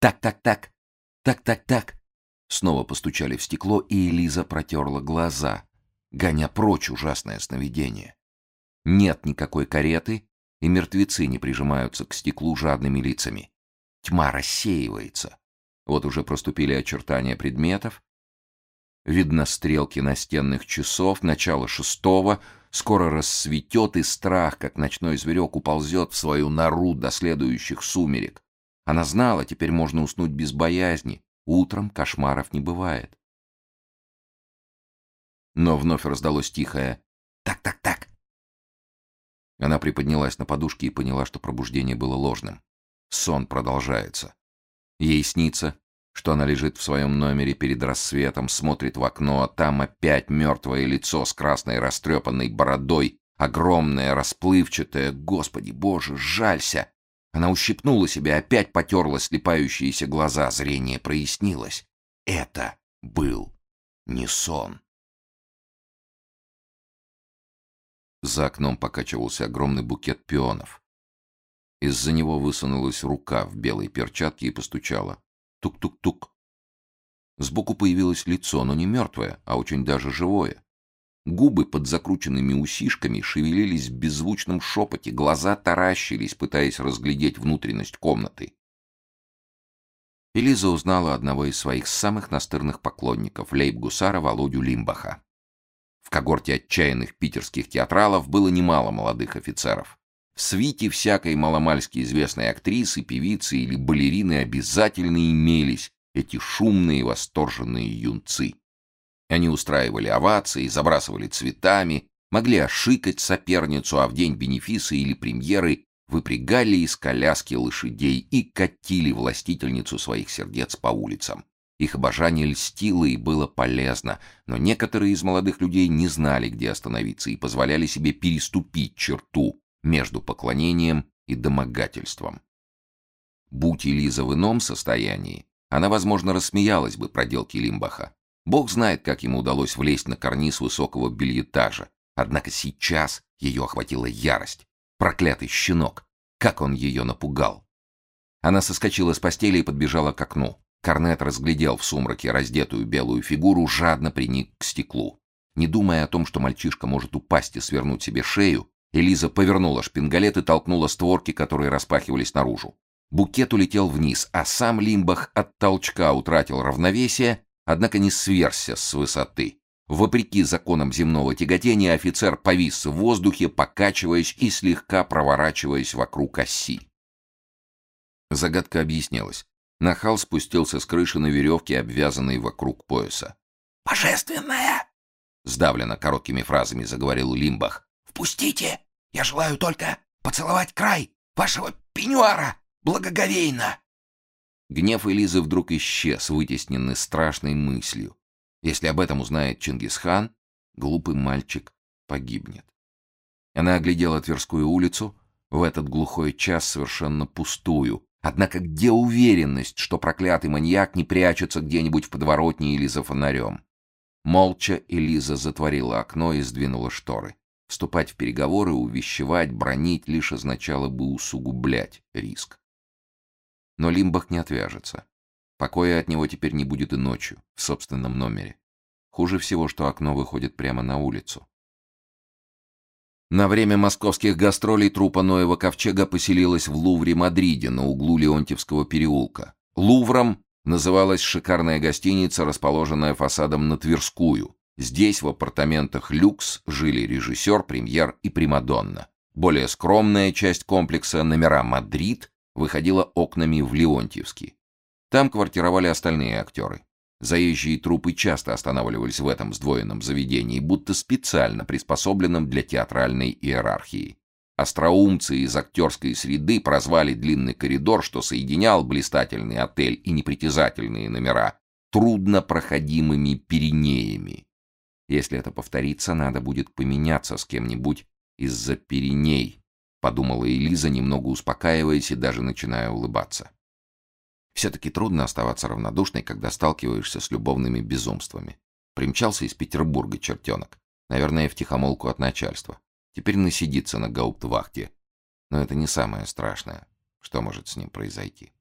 Так-так-так, так-так-так. Снова постучали в стекло, и Элиза протерла глаза, гоня прочь ужасное сновидение. Нет никакой кареты, и мертвецы не прижимаются к стеклу жадными лицами. Тьма рассеивается. Вот уже проступили очертания предметов. Видно стрелки настенных часов, начало шестого, скоро рассветет, и страх, как ночной зверек, уползет в свою нору до следующих сумерек. Она знала, теперь можно уснуть без боязни. Утром кошмаров не бывает. Но вновь раздалось тихое «Так-так-так». Она приподнялась на подушке и поняла, что пробуждение было ложным. Сон продолжается. Ей снится, что она лежит в своем номере перед рассветом, смотрит в окно, а там опять мертвое лицо с красной растрепанной бородой, огромное, расплывчатое. Господи, боже, жалься! Она ущипнула себя, опять потерла слепающиеся глаза, зрение прояснилось. Это был не сон. За окном покачивался огромный букет пионов. Из-за него высунулась рука в белой перчатке и постучала. Тук-тук-тук. Сбоку появилось лицо, но не мертвое, а очень даже живое. Губы под закрученными усишками шевелились в беззвучном шепоте, глаза таращились, пытаясь разглядеть внутренность комнаты. Элиза узнала одного из своих самых настырных поклонников, лейб-гусара Володю Лимбаха. В когорте отчаянных питерских театралов было немало молодых офицеров. В свите всякой маломальски известной актрисы, певицы или балерины обязательно имелись эти шумные восторженные юнцы. Они устраивали овации, забрасывали цветами, могли ошикать соперницу, а в день бенефиса или премьеры выпрягали из коляски лошадей и катили властительницу своих сердец по улицам. Их обожание льстило и было полезно, но некоторые из молодых людей не знали, где остановиться и позволяли себе переступить черту между поклонением и домогательством. Будь Элиза в ином состоянии, она, возможно, рассмеялась бы проделки Лимбаха. Бог знает, как ему удалось влезть на карниз высокого бельетажа. Однако сейчас ее охватила ярость. Проклятый щенок! Как он ее напугал! Она соскочила с постели и подбежала к окну. Корнет разглядел в сумраке раздетую белую фигуру, жадно приник к стеклу. Не думая о том, что мальчишка может упасть и свернуть себе шею, Элиза повернула шпингалет и толкнула створки, которые распахивались наружу. Букет улетел вниз, а сам Лимбах от толчка утратил равновесие однако не сверся с высоты. Вопреки законам земного тяготения офицер повис в воздухе, покачиваясь и слегка проворачиваясь вокруг оси. Загадка объяснилась. Нахал спустился с крыши на веревке, обвязанной вокруг пояса. «Божественная!» — сдавленно короткими фразами заговорил Лимбах. «Впустите! Я желаю только поцеловать край вашего пеньюара благоговейно!» Гнев Элизы вдруг исчез, вытесненный страшной мыслью. Если об этом узнает Чингисхан, глупый мальчик погибнет. Она оглядела Тверскую улицу, в этот глухой час совершенно пустую. Однако где уверенность, что проклятый маньяк не прячется где-нибудь в подворотне или за фонарем? Молча Элиза затворила окно и сдвинула шторы. Вступать в переговоры, увещевать, бронить лишь означало бы усугублять риск. Но Лимбах не отвяжется. Покоя от него теперь не будет и ночью, в собственном номере. Хуже всего, что окно выходит прямо на улицу. На время московских гастролей труппа Ноева Ковчега поселилась в Лувре-Мадриде на углу Леонтьевского переулка. Лувром называлась шикарная гостиница, расположенная фасадом на Тверскую. Здесь в апартаментах «Люкс» жили режиссер, премьер и примадонна. Более скромная часть комплекса номера «Мадрид» выходила окнами в Леонтьевский. Там квартировали остальные актеры. Заезжие трупы часто останавливались в этом сдвоенном заведении, будто специально приспособленном для театральной иерархии. Остроумцы из актерской среды прозвали длинный коридор, что соединял блистательный отель и непритязательные номера, труднопроходимыми перинеями. Если это повторится, надо будет поменяться с кем-нибудь из-за периней, — подумала Элиза, немного успокаиваясь и даже начиная улыбаться. Все-таки трудно оставаться равнодушной, когда сталкиваешься с любовными безумствами. Примчался из Петербурга чертенок. Наверное, в тихомолку от начальства. Теперь насидится на гауптвахте. Но это не самое страшное, что может с ним произойти.